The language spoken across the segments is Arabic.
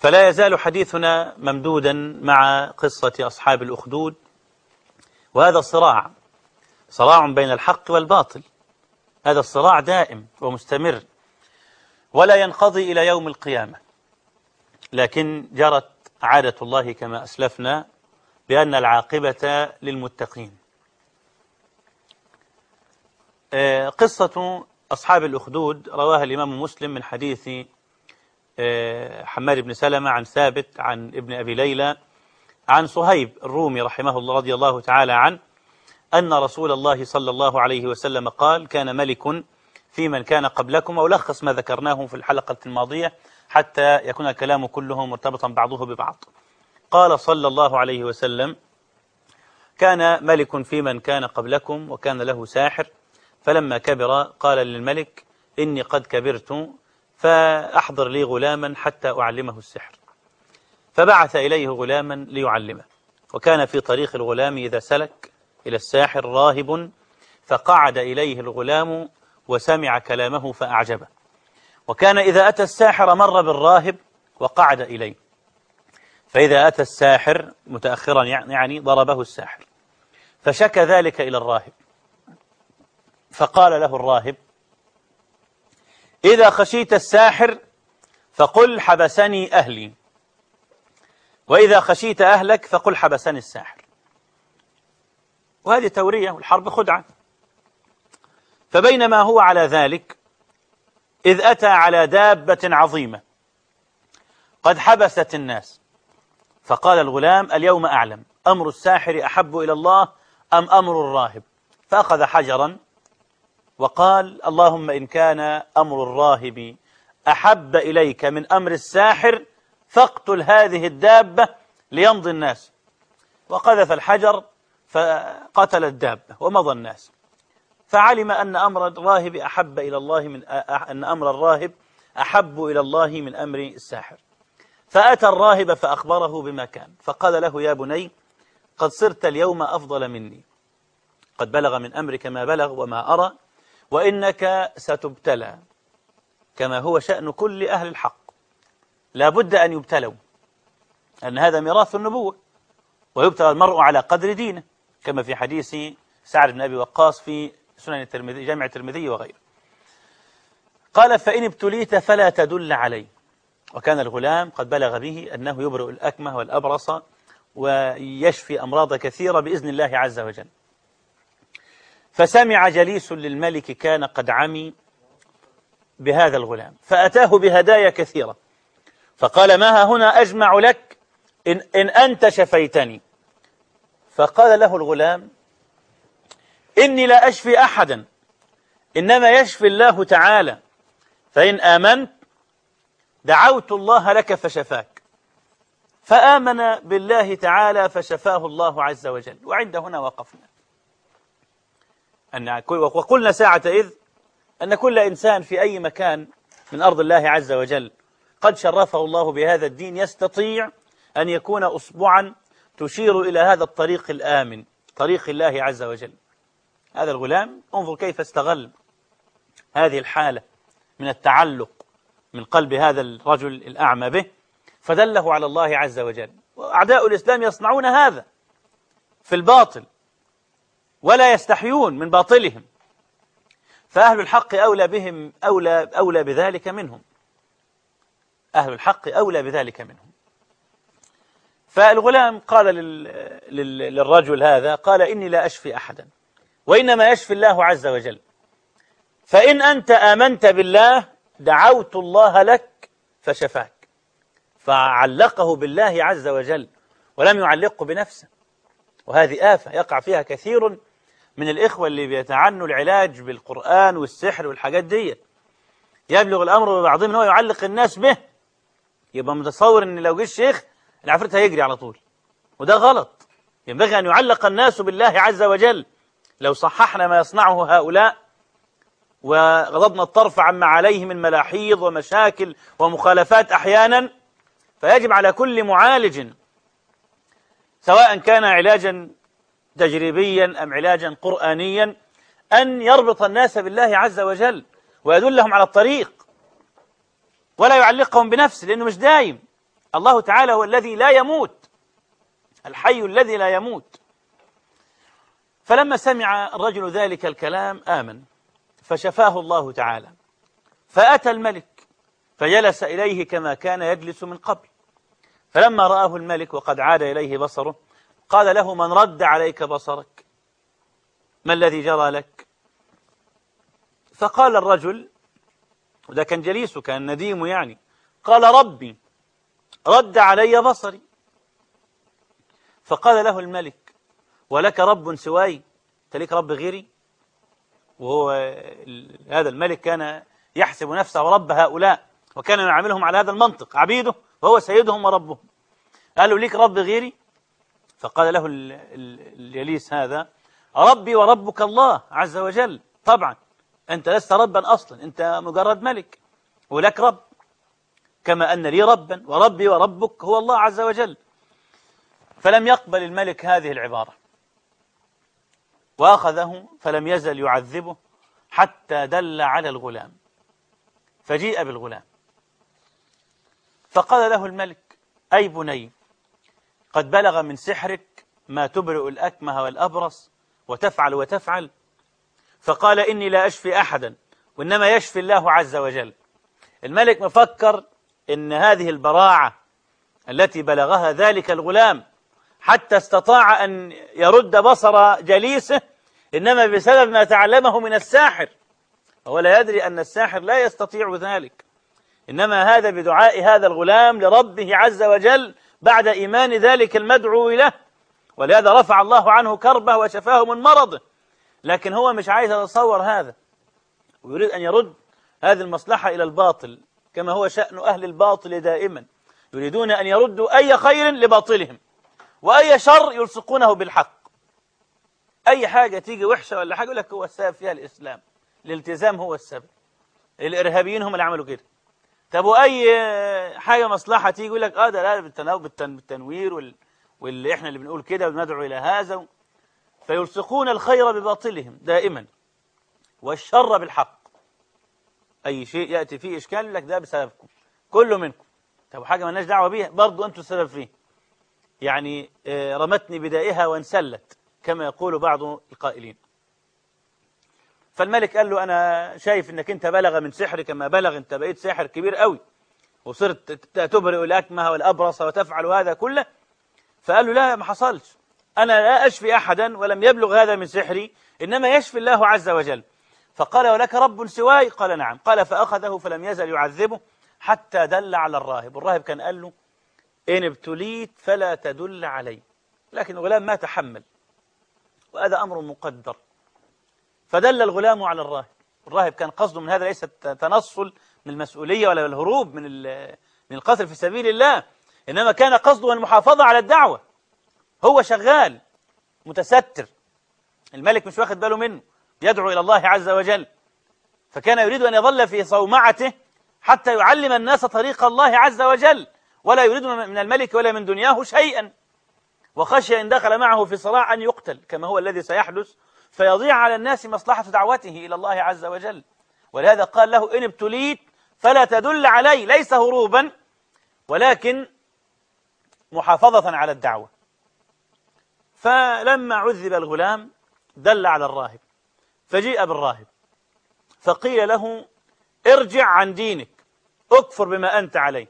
فلا يزال حديثنا ممدودا مع قصة أصحاب الأخدود وهذا الصراع صراع بين الحق والباطل. هذا الصراع دائم ومستمر ولا ينقضي إلى يوم القيامة. لكن جرت عادة الله كما أسلفنا بأن العاقبة للمتقين. قصة أصحاب الأخدود رواها الإمام مسلم من حديث حماد بن سلمة عن ثابت عن ابن أبي ليلى عن صهيب الرومي رحمه الله رضي الله تعالى عنه أن رسول الله صلى الله عليه وسلم قال كان ملك في من كان قبلكم أولخص ما ذكرناه في الحلقة الماضية حتى يكون الكلام كله مرتبطا بعضه ببعض قال صلى الله عليه وسلم كان ملك في من كان قبلكم وكان له ساحر فلما كبر قال للملك إني قد كبرت فأحضر لي غلاما حتى أعلمه السحر. فبعث إليه غلاما ليعلمه. وكان في طريق الغلام إذا سلك إلى الساحر راهب فقعد إليه الغلام وسمع كلامه فأعجبه. وكان إذا أتى الساحر مر بالراهب وقعد إليه. فإذا أتى الساحر متأخرا يعني ضربه الساحر. فشكى ذلك إلى الراهب. فقال له الراهب إذا خشيت الساحر فقل حبسني أهلي. وإذا خشيت أهلك فقل حبسني الساحر. وهذه تورية والحرب خدعة. فبينما هو على ذلك إذ أتى على دابة عظيمة قد حبست الناس. فقال الغلام اليوم أعلم أمر الساحر أحب إلى الله أم أمر الراهب؟ فأخذ حجرا وقال اللهم إن كان أمر الراهب أحب إليك من أمر الساحر فاقتل هذه الدابة ليمضي الناس. وقذف الحجر فقتل الدابة ومضى الناس. فعلم أن أمر الراهب أحب إلى الله من أن أمر الراهب أحب إلى الله من أمر الساحر. فأتى الراهب فأخبره بما كان فقال له يا بني قد صرت اليوم أفضل مني. قد بلغ من أمرك ما بلغ وما أرى وإنك ستبتلى كما هو شأن كل أهل الحق. لا بد أن يبتلوا أن هذا ميراث النبوة ويبتلى المرء على قدر دينه كما في حديث سعد بن أبي وقاص في سنن الترمذي جامع الترمذي وغيره. قال فإن ابتليت فلا تدل علي. وكان الغلام قد بلغ به أنه يبرئ الأكمه والأبرص ويشفي أمراض كثيرة بإذن الله عز وجل. فسمع جليس للملك كان قد عمي بهذا الغلام فأتاه بهدايا كثيرة فقال ما هنا أجمع لك؟ إن, إن أنت شفيتني. فقال له الغلام إني لا أشفي أحدا إنما يشفي الله تعالى فإن آمنت دعوت الله لك فشفاك. فآمن بالله تعالى فشفاه الله عز وجل وعند هنا وقفنا. أن وقلنا ساعة إذ أن كل إنسان في أي مكان من أرض الله عز وجل قد شرفه الله بهذا الدين يستطيع أن يكون أصبعا تشير إلى هذا الطريق الآمن طريق الله عز وجل. هذا الغلام انظر كيف استغل هذه الحالة من التعلق من قلب هذا الرجل الأعمى به فدله على الله عز وجل. وأعداء الإسلام يصنعون هذا في الباطل. ولا يستحيون من باطلهم. فأهل الحق أولى بهم أولى, أولى بذلك منهم. أهل الحق أولى بذلك منهم. فالغلام قال للرجل هذا قال إني لا أشفي أحدا وإنما يشفي الله عز وجل. فإن أنت آمنت بالله دعوت الله لك فشفاك. فعلقه بالله عز وجل ولم يعلقه بنفسه. وهذه آفة يقع فيها كثير من الإخوة اللي بيتعنوا العلاج بالقرآن والسحر والحاجات دي يبلغ الأمر ببعضهم أنه يعلق الناس به. يبقى متصور أن لو جه الشيخ العفريت هيجري على طول. وده غلط. ينبغي أن يعلق الناس بالله عز وجل. لو صححنا ما يصنعه هؤلاء وغضبنا الطرف عما عليه من ملاحيظ ومشاكل ومخالفات أحيانا فيجب على كل معالج سواء كان علاجا تجريبيا أم علاجا قرآنيا أن يربط الناس بالله عز وجل ويدلهم على الطريق ولا يعلقهم بنفسه لأنه مش دايم. الله تعالى هو الذي لا يموت الحي الذي لا يموت. فلما سمع الرجل ذلك الكلام آمن فشفاه الله تعالى. فأتى الملك فجلس إليه كما كان يجلس من قبل. فلما رآه الملك وقد عاد إليه بصره قال له من رد عليك بصرك؟ ما الذي جرى لك؟ فقال الرجل وده كان جليسه كان نديم يعني قال ربي رد علي بصري. فقال له الملك ولك رب سواي؟ تلك رب غيري؟ وهو هذا الملك كان يحسب نفسه رب هؤلاء وكان يعاملهم على هذا المنطق عبيده وهو سيدهم وربهم. قالوا ليك رب غيري؟ فقال له اليليس هذا ربي وربك الله عز وجل. طبعا أنت لست ربا أصلا أنت مجرد ملك ولك رب كما أن لي ربا وربي وربك هو الله عز وجل. فلم يقبل الملك هذه العبارة. وأخذه فلم يزل يعذبه حتى دل على الغلام. فجيء بالغلام. فقال له الملك أي بني قد بلغ من سحرك ما تبرئ الأكمه والأبرص وتفعل وتفعل. فقال إني لا أشفي أحدا وإنما يشفي الله عز وجل. الملك مفكر إن هذه البراعة التي بلغها ذلك الغلام حتى استطاع أن يرد بصر جليسه إنما بسبب ما تعلمه من الساحر. وهو لا يدري أن الساحر لا يستطيع ذلك. إنما هذا بدعاء هذا الغلام لربه عز وجل بعد إيمان ذلك المدعو له ولهذا رفع الله عنه كربه وشفاه من مرضه لكن هو مش عايز يتصور هذا. ويريد أن يرد هذه المصلحة إلى الباطل كما هو شأن أهل الباطل دائما. يريدون أن يردوا أي خير لباطلهم وأي شر يلصقونه بالحق. أي حاجة تيجي وحشة ولا حاجة يقول لك هو السبب فيها الإسلام. الالتزام هو السبب. الإرهابيين هم اللي عملوا كده. طب وأي حاجة مصلحة تيجي يقول لك آه ده لا بالتنوير وال... واللي إحنا اللي بنقول كده وندعو إلى هذا فيلصقون الخير بباطلهم دائما والشر بالحق. أي شيء يأتي فيه إشكال لك ده بسببكم كله منكم. طب حاجة ما لناش دعوة بيها برضو أنتم السبب فيه. يعني آه، رمتني بدائها وانسلت كما يقول بعض القائلين. فالملك قال له أنا شايف أنك أنت بلغ من سحرك ما بلغ أنت بقيت ساحر كبير قوي. وصرت تبرئ الأكمه والأبرص وتفعل هذا كله. فقال له لا ما حصلش. أنا لا أشفي أحدا ولم يبلغ هذا من سحري إنما يشفي الله عز وجل. فقال ولك رب سواي؟ قال نعم. قال فأخذه فلم يزل يعذبه حتى دل على الراهب. الراهب كان قال له إن ابتليت فلا تدل علي. لكن الغلام ما تحمل. وهذا أمر مقدر. فدل الغلام على الراهب. الراهب كان قصده من هذا ليس تنصل من المسؤولية ولا الهروب من من القتل في سبيل الله إنما كان قصده المحافظة على الدعوة. هو شغال متستر. الملك مش واخد باله منه يدعو إلى الله عز وجل. فكان يريد أن يظل في صومعته حتى يعلم الناس طريق الله عز وجل. ولا يريد من الملك ولا من دنياه شيئا. وخشي إن دخل معه في صراع أن يقتل كما هو الذي سيحدث فيضيع على الناس مصلحة دعوته إلى الله عز وجل. ولهذا قال له إن ابتليت فلا تدل علي ليس هروبا ولكن محافظة على الدعوة. فلما عذب الغلام دل على الراهب فجيء بالراهب فقيل له ارجع عن دينك اكفر بما أنت عليه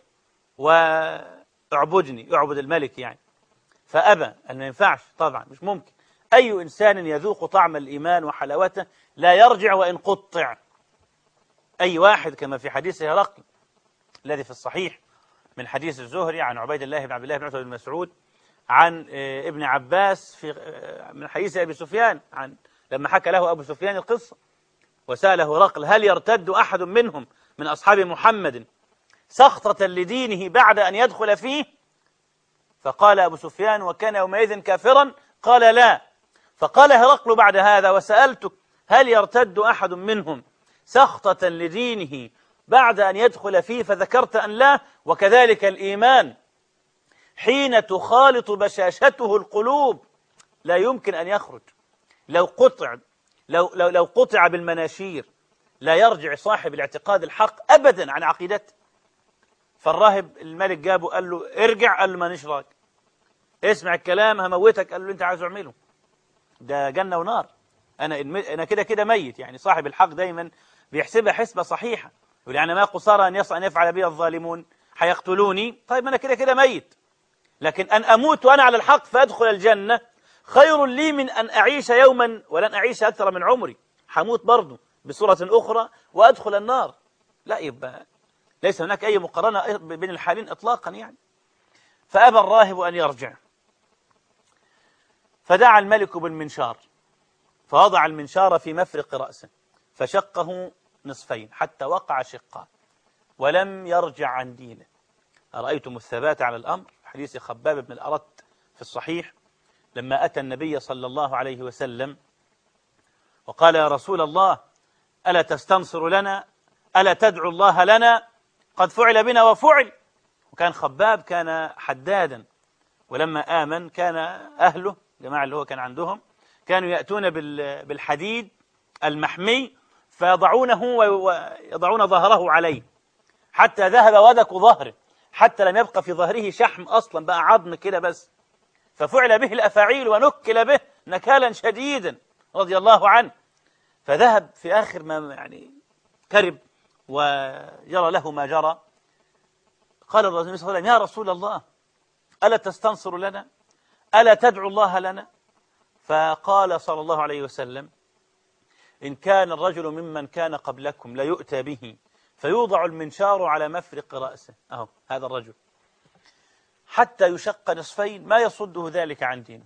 واعبدني اعبد الملك يعني. فأبى أن ما ينفعش طبعا مش ممكن. أي إنسان يذوق طعم الإيمان وحلاوته لا يرجع وإن قطع. أي واحد كما في حديث هرقل الذي في الصحيح من حديث الزهري عن عبيد الله بن عبد الله بن عتبة بن مسعود عن آه، ابن عباس في آه، من حديث أبي سفيان عن لما حكى له أبو سفيان القصة وسأله هرقل هل يرتد أحد منهم من أصحاب محمد سخطة لدينه بعد أن يدخل فيه؟ فقال أبو سفيان وكان يومئذ كافرا؟ قال لا. فقال هرقل بعد هذا وسألتك هل يرتد أحد منهم سخطة لدينه بعد أن يدخل فيه فذكرت أن لا؟ وكذلك الإيمان. حين تخالط بشاشته القلوب لا يمكن أن يخرج. لو قطع لو, لو, لو قطع بالمناشير لا يرجع صاحب الاعتقاد الحق أبدا عن عقيدته. فالراهب الملك جابه قال له ارجع قال له مانيش راجع اسمع الكلام هموتك. قال له أنت عايز أعمله. ده جنة ونار. أنا أنا كده كده ميت. يعني صاحب الحق دايما بيحسبها حسبة صحيحة. يقول يعني ما قصارى أن أن يفعل بي الظالمون. حيقتلوني؟ طيب أنا كده كده ميت. لكن أن أموت وأنا على الحق فأدخل الجنة خير لي من أن أعيش يوما ولن أعيش أكثر من عمري. حموت برضه بصورة أخرى وأدخل النار. لا يبقى ليس هناك أي مقارنة بين الحالين إطلاقا يعني. فأبى الراهب أن يرجع. فدعا الملك بالمنشار فوضع المنشار في مفرق رأسه فشقه نصفين حتى وقع شقان ولم يرجع عن دينه. أرأيتم الثبات على الأمر؟ حديث خباب بن الأرت في الصحيح لما أتى النبي صلى الله عليه وسلم وقال يا رسول الله ألا تستنصر لنا؟ ألا تدعو الله لنا؟ قد فعل بنا وفعل. وكان خباب كان حدادا ولما آمن كان أهله جماعة اللي هو كان عندهم كانوا يأتون بالحديد المحمي فيضعونه ويضعون ظهره عليه. حتى ذهب ودك ظهره. حتى لم يبقى في ظهره شحم أصلا بقى عظم كده بس. ففعل به الأفاعيل ونكل به نكالا شديدا رضي الله عنه. فذهب في آخر ما يعني كرب ويرى له ما جرى. قال الرسول صلى الله عليه وسلم يا رسول الله ألا تستنصر لنا؟ ألا تدعو الله لنا؟ فقال صلى الله عليه وسلم إن كان الرجل ممن كان قبلكم ليؤتى به فيوضع المنشار على مفرق رأسه. أهو هذا الرجل. حتى يشق نصفين ما يصده ذلك عن دينه.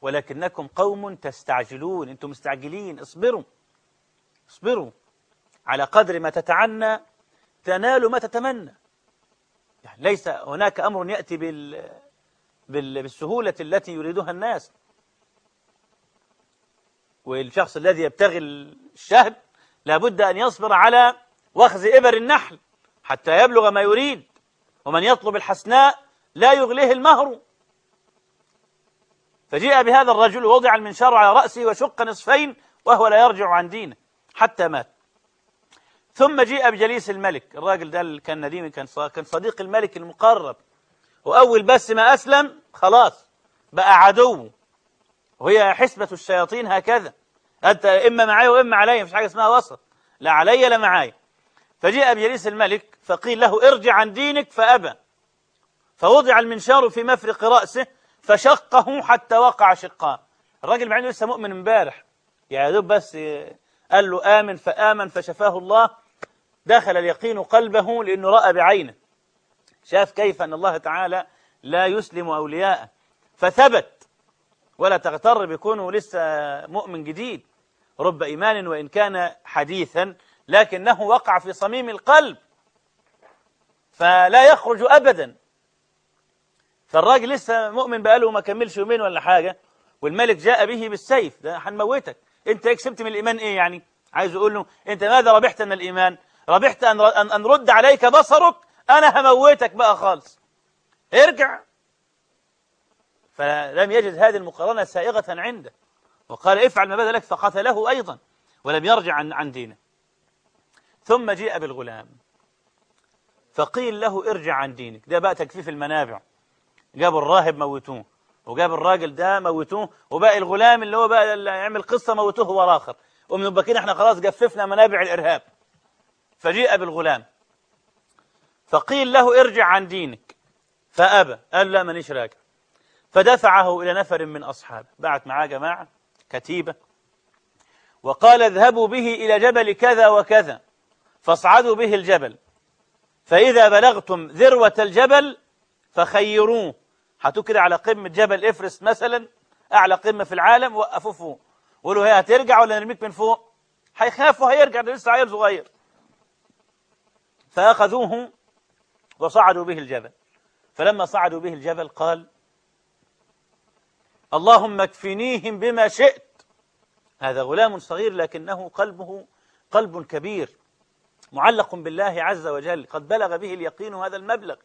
ولكنكم قوم تستعجلون أنتم مستعجلين اصبروا. اصبروا. على قدر ما تتعنى تنال ما تتمنى. يعني ليس هناك أمر يأتي بال بالسهولة التي يريدها الناس. والشخص الذي يبتغي الشهد لابد أن يصبر على وخز إبر النحل حتى يبلغ ما يريد. ومن يطلب الحسناء لا يغليه المهر. فجيء بهذا الرجل ووضع المنشار على رأسه وشق نصفين وهو لا يرجع عن دينه حتى مات. ثم جيء بجليس الملك. الراجل ده كان نديم كان صديق الملك المقرب. وأول بس ما أسلم خلاص بقى عدو. وهي حسبة الشياطين هكذا. أنت إما معي وإما علي مفيش حاجة اسمها وسط. لا علي لا معي فجاء بجليس الملك فقيل له ارجع عن دينك فأبى. فوضع المنشار في مفرق رأسه فشقه حتى وقع شقاه. الراجل مع إنه لسه مؤمن امبارح. يا دوب بس قال له آمن فآمن فشفاه الله. دخل اليقين قلبه لأنه رأى بعينه. شاف كيف أن الله تعالى لا يسلم أولياءه. فثبت. ولا تغتر بكونه لسه مؤمن جديد. رب إيمان وإن كان حديثا لكنه وقع في صميم القلب. فلا يخرج أبدا. فالراجل لسه مؤمن بقاله ما كملش يومين ولا حاجة والملك جاء به بالسيف. ده هنموتك. أنت كسبت من الإيمان إيه يعني؟ عايز يقول له أنت ماذا ربحت من الإيمان؟ ربحت أن أن رد عليك بصرك. أنا هموتك بقى خالص. ارجع. فلم يجد هذه المقارنة سائغة عنده. وقال افعل ما بدا لك فقتله أيضا ولم يرجع عن دينه. ثم جاء بالغلام. فقيل له ارجع عن دينك. ده بقى تجفيف المنابع جابوا الراهب موتوه وجاب الراجل ده موتوه وباقي الغلام اللي هو بقى اللي يعمل قصة موتوه هو الآخر. ومن إحنا خلاص جففنا منابع الإرهاب. فجيء بالغلام. فقيل له ارجع عن دينك. فأبى قال لا مانيش راجع. فدفعه إلى نفر من أصحابه. بعت معاه جماعة كتيبة. وقال اذهبوا به إلى جبل كذا وكذا فاصعدوا به الجبل. فإذا بلغتم ذروة الجبل فخيروه. هاتوه كده على قمة جبل إفرست مثلا أعلى قمة في العالم وقفوه فوق. وقولوا هي هترجع ولا نرميك من فوق؟ هيخافوا هيرجع ده لسه عيل صغير. فأخذوه وصعدوا به الجبل. فلما صعدوا به الجبل قال اللهم اكفنيهم بما شئت. هذا غلام صغير لكنه قلبه قلب كبير معلق بالله عز وجل. قد بلغ به اليقين هذا المبلغ.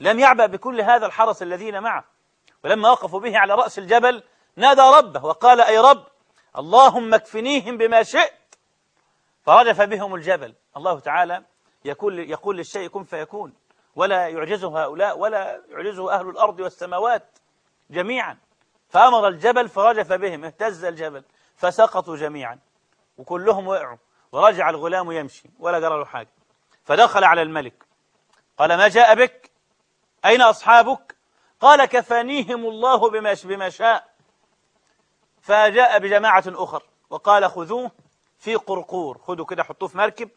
لم يعبأ بكل هذا الحرس الذين معه. ولما وقفوا به على رأس الجبل نادى ربه وقال أي رب اللهم اكفنيهم بما شئت. فرجف بهم الجبل. الله تعالى يقول, يقول للشيء كن فيكون. ولا يعجزه هؤلاء ولا يعجزه أهل الأرض والسماوات جميعا. فأمر الجبل فرجف بهم اهتز الجبل فسقطوا جميعا وكلهم وقعوا ورجع الغلام يمشي ولا جرى له حاجة. فدخل على الملك قال ما جاء بك؟ أين أصحابك؟ قال كفانيهم الله بما بما شاء. فجاء بجماعة أخر وقال خذوه في قرقور خذوا كده حطوه في مركب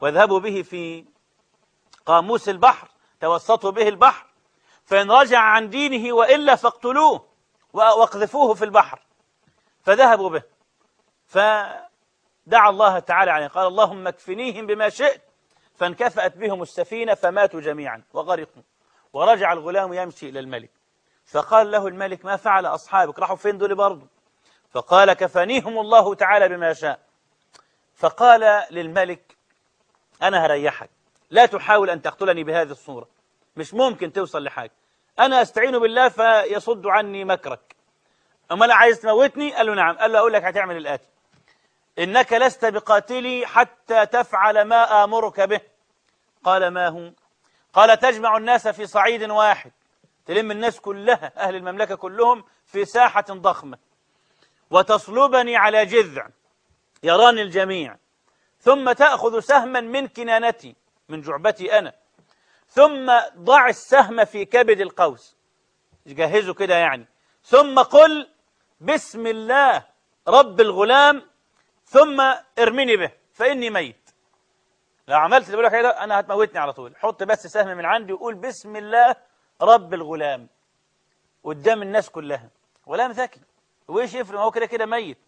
واذهبوا به في قاموس البحر. توسطوا به البحر فإن رجع عن دينه وإلا فاقتلوه واقذفوه في البحر. فذهبوا به. فدعا الله تعالى عليه قال اللهم اكفنيهم بما شئت. فانكفأت بهم السفينة فماتوا جميعا وغرقوا. ورجع الغلام يمشي إلى الملك. فقال له الملك ما فعل أصحابك؟ راحوا فين دول برضه فقال كفانيهم الله تعالى بما شاء. فقال للملك أنا هريحك. لا تحاول أن تقتلني بهذه الصورة. مش ممكن توصل لحاجة. أنا أستعين بالله فيصد عني مكرك. أما لا عايز تموتني؟ قال له نعم. قال له أقول لك هتعمل الآتي إنك لست بقاتلي حتى تفعل ما آمرك به. قال ما هو؟ قال تجمع الناس في صعيد واحد. تلم الناس كلها أهل المملكة كلهم في ساحة ضخمة. وتصلبني على جذع يراني الجميع. ثم تأخذ سهما من كنانتي. من جعبتي أنا. ثم ضع السهم في كبد القوس. جهزه كده يعني. ثم قل بسم الله رب الغلام ثم ارمني به فإني ميت. لو عملت اللي بقول لك أنا هتموتني على طول. حط بس سهم من عندي وقول بسم الله رب الغلام. قدام الناس كلها. غلام ذكي وإيش يفرق؟ هو كده كده ميت.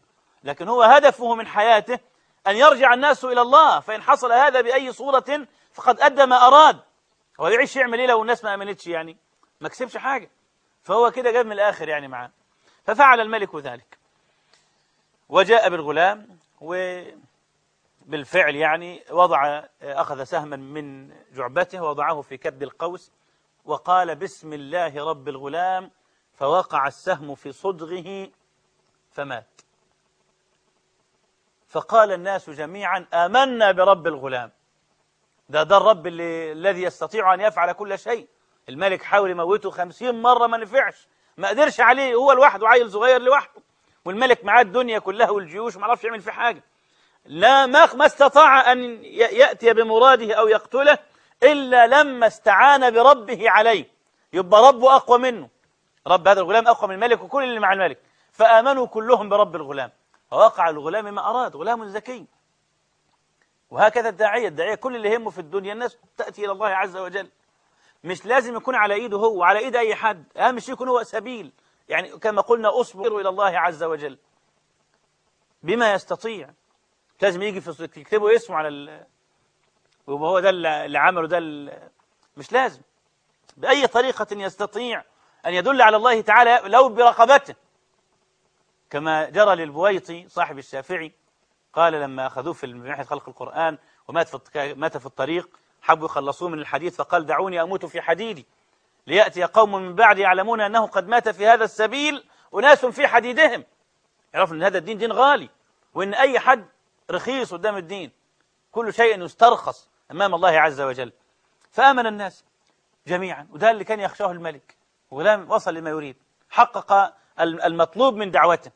لكن هو هدفه من حياته أن يرجع الناس إلى الله. فإن حصل هذا بأي صورة فقد أدى ما أراد. هو يعيش يعمل إيه لو الناس ما أمنتش يعني؟ ما كسبش حاجة. فهو كده جاب من الآخر يعني معاه. ففعل الملك ذلك. وجاء بالغلام وبالفعل يعني وضع أخذ سهما من جعبته ووضعه في كبد القوس وقال بسم الله رب الغلام فوقع السهم في صدغه فمات. فقال الناس جميعا آمنا برب الغلام. ده ده الرب اللي الذي يستطيع أن يفعل كل شيء. الملك حاول يموته خمسين مرة ما نفعش. ما قدرش عليه. هو لوحده عيل صغير لوحده. والملك معاه الدنيا كلها والجيوش ما عرفش يعمل فيه حاجة. لا ما ما استطاع أن يأتي بمراده أو يقتله إلا لما استعان بربه عليه. يبقى ربه أقوى منه. رب هذا الغلام أقوى من الملك وكل اللي مع الملك. فآمنوا كلهم برب الغلام. فوقع الغلام ما أراد. غلام ذكي. وهكذا الداعية. الداعية كل اللي يهمه في الدنيا الناس تأتي إلى الله عز وجل. مش لازم يكون على إيده هو على إيد أي حد. أهم شيء يكون هو سبيل. يعني كما قلنا أصبر إلى الله عز وجل. بما يستطيع. لازم يجي في يكتبوا اسمه على ال... وهو ده اللي عمله ده مش لازم. بأي طريقة يستطيع أن يدل على الله تعالى لو برقبته. كما جرى للبويطي صاحب الشافعي قال لما أخذوه في ناحية خلق القرآن ومات في مات في الطريق حبوا يخلصوه من الحديث فقال دعوني أموت في حديدي. ليأتي قوم من بعد يعلمون أنه قد مات في هذا السبيل أناس في حديدهم. يعرفوا أن هذا الدين دين غالي وأن أي حد رخيص قدام الدين كل شيء يسترخص أمام الله عز وجل. فآمن الناس جميعا وده اللي كان يخشاه الملك ولم وصل لما يريد حقق المطلوب من دعوته.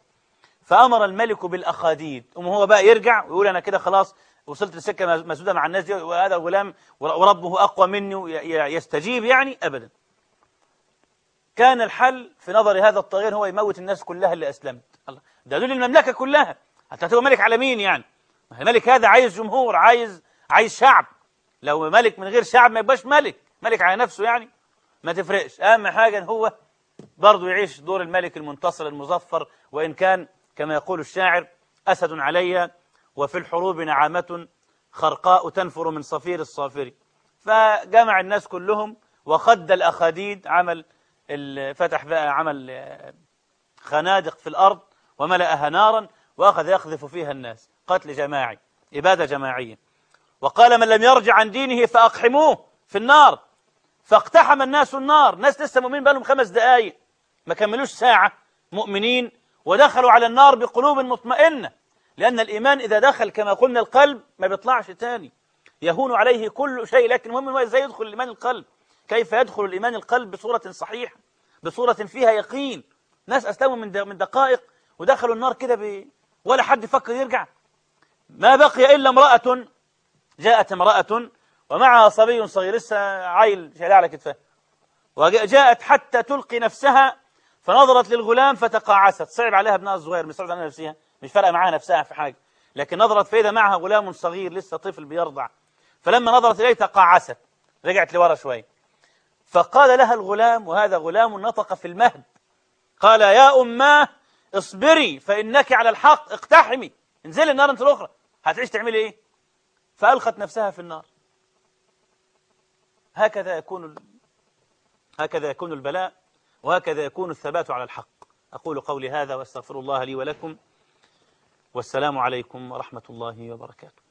فأمر الملك بالأخاديد. ثم هو بقى يرجع ويقول أنا كده خلاص وصلت لسكة مسدودة مع الناس دي وهذا الغلام وربه أقوى مني يستجيب يعني أبدا. كان الحل في نظر هذا الطاغية هو يموت الناس كلها اللي أسلمت. ده دول المملكة كلها. حتى تبقى ملك على مين يعني الملك هذا عايز جمهور عايز عايز شعب. لو ملك من غير شعب ما يبقاش ملك. ملك على نفسه يعني. ما تفرقش. أهم حاجة هو برضه يعيش دور الملك المنتصر المظفر وإن كان كما يقول الشاعر أسد علي وفي الحروب نعامة خرقاء تنفر من صفير الصافر. فجمع الناس كلهم وخد الأخاديد عمل فتح بقى عمل خنادق في الأرض وملأها نارا وأخذ يقذف فيها الناس. قتل جماعي إبادة جماعية. وقال من لم يرجع عن دينه فأقحموه في النار. فاقتحم الناس النار. ناس لسه مؤمنين بقالهم خمس دقايق. ما كملوش ساعة مؤمنين ودخلوا على النار بقلوب مطمئنة. لأن الإيمان إذا دخل كما قلنا القلب ما بيطلعش تاني. يهون عليه كل شيء لكن المهم هو إزاي يدخل الإيمان القلب؟ كيف يدخل الإيمان القلب بصورة صحيحة؟ بصورة فيها يقين. ناس أسلموا من من دقائق ودخلوا النار كده ب... ولا حد فكر يرجع. ما بقي إلا امرأة جاءت امرأة ومعها صبي صغير لسه عيل شايلها على كتفه. وجاءت حتى تلقي نفسها فنظرت للغلام فتقاعست. صعب عليها ابنها الصغير مش صعب عليها نفسها. مش فارقة معاها نفسها في حاجة. لكن نظرت فإذا معها غلام صغير لسه طفل بيرضع. فلما نظرت إليه تقاعست. رجعت لورا شوي. فقال لها الغلام وهذا غلام نطق في المهد. قال يا أماه اصبري فإنك على الحق اقتحمي. انزلي النار انت الأخرى. هتعيش تعملي إيه؟ فألقت نفسها في النار. هكذا يكون هكذا يكون البلاء. وهكذا يكون الثبات على الحق. أقول قولي هذا وأستغفر الله لي ولكم. والسلام عليكم ورحمة الله وبركاته.